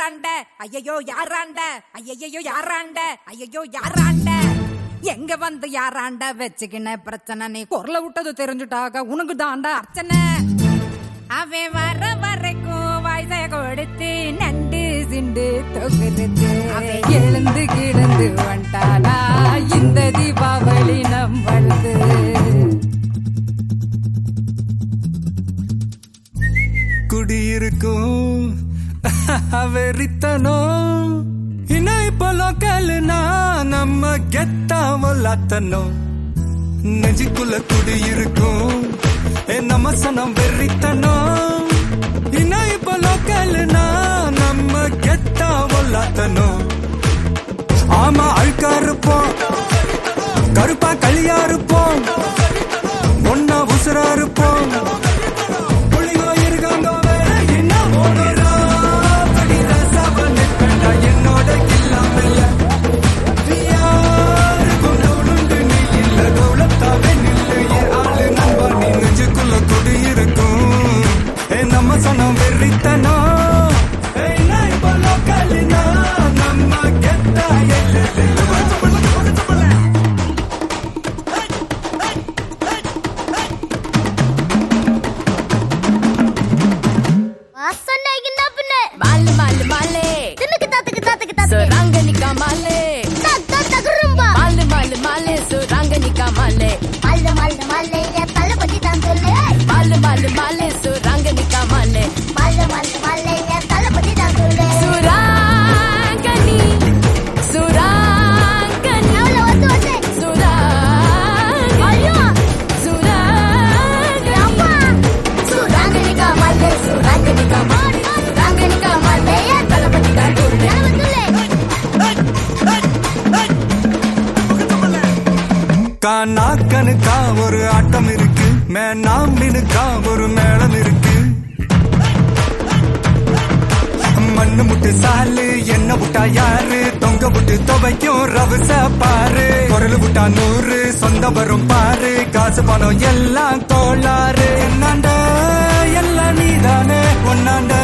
யாராண்ட? ஐயையோ யாராண்ட? ஐயையோ யாராண்ட? ஐயையோ யாராண்ட? எங்க வந்து யாராண்ட வச்சுக்கின பிரச்சனை? நீ குரல விட்டது தெரிஞ்சுட்டாக உனக்கு தாண்டா அர்ச்சனை. அவன் வர வரைக்கும் வயசை கொடுத்து நண்டு சிண்டு தொகுது வெறித்தனம் இன்னும் இப்போ லோக்கல்னா நம்ம கெத்தாமலாத்தனும் நெஞ்சுக்குள்ள குடியிருக்கும் ஏ நம்ம சனம் வெறித்தனம் இன்னும் இப்போ லோக்கல்னா நம்ம கெத்தாமலாத்தனும் ஆமா அழுக்கா இருப்போம். கருப்பா களியா இருப்போம் மல்ல இத தள்ள பத்தி தான் சொல்லு மாலு மாலு மாலே. கானாக்கனுக்கா ஒரு ஆட்டம் இருக்கு. மே நாம்பினுக்கா ஒரு மேளம் இருக்கு. மண்ணு முட்டு சாலு என்ன விட்டா யாரு? தொங்க விட்டு துவைக்கும் ரவச பாரு குரல் விட்டா நூறு சொந்த வரும் பாரு. காசு பணம் எல்லாம் கோளாறு. என்னாண்ட? எல்லாம் நீதானே. ஒன்னாண்ட?